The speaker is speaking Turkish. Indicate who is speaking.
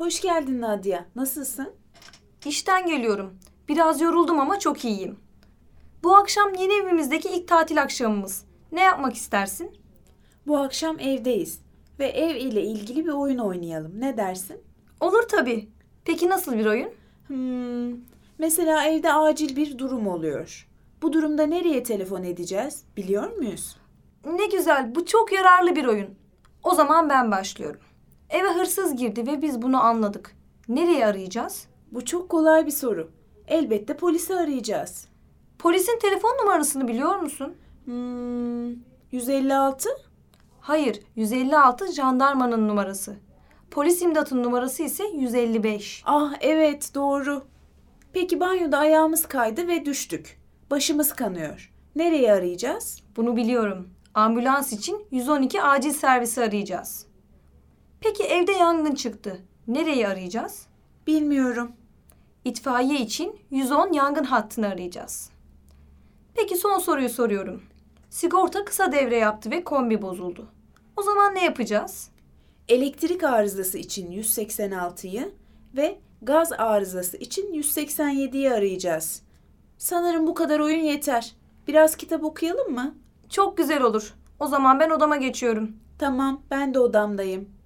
Speaker 1: Hoş geldin Nadia. Nasılsın?
Speaker 2: İşten geliyorum. Biraz yoruldum ama çok iyiyim. Bu akşam yeni evimizdeki ilk tatil akşamımız. Ne yapmak istersin?
Speaker 1: Bu akşam evdeyiz ve ev ile ilgili bir oyun oynayalım. Ne dersin?
Speaker 2: Olur tabii. Peki nasıl bir oyun?
Speaker 1: Hmm, mesela evde acil bir durum oluyor. Bu durumda nereye telefon edeceğiz? Biliyor muyuz?
Speaker 2: Ne güzel, bu çok yararlı bir oyun. O zaman ben başlıyorum. Eve hırsız girdi ve biz bunu anladık. Nereye arayacağız?
Speaker 1: Bu çok kolay bir soru. Elbette polisi arayacağız.
Speaker 2: Polisin telefon numarasını biliyor musun?
Speaker 1: Hmm, 156?
Speaker 2: Hayır, 156 jandarmanın numarası. Polis imdatın numarası ise 155.
Speaker 1: Ah evet doğru. Peki banyoda ayağımız kaydı ve düştük. Başımız kanıyor. Nereye arayacağız?
Speaker 2: Bunu biliyorum. Ambulans için 112 acil servisi arayacağız. Peki evde yangın çıktı. Nereye arayacağız?
Speaker 1: Bilmiyorum.
Speaker 2: İtfaiye için 110 yangın hattını arayacağız. Peki son soruyu soruyorum. Sigorta kısa devre yaptı ve kombi bozuldu. O zaman ne yapacağız?
Speaker 1: Elektrik arızası için 186'yı ve gaz arızası için 187'yi arayacağız. Sanırım bu kadar oyun yeter. Biraz kitap okuyalım mı?
Speaker 2: Çok güzel olur. O zaman ben odama geçiyorum.
Speaker 1: Tamam, ben de odamdayım.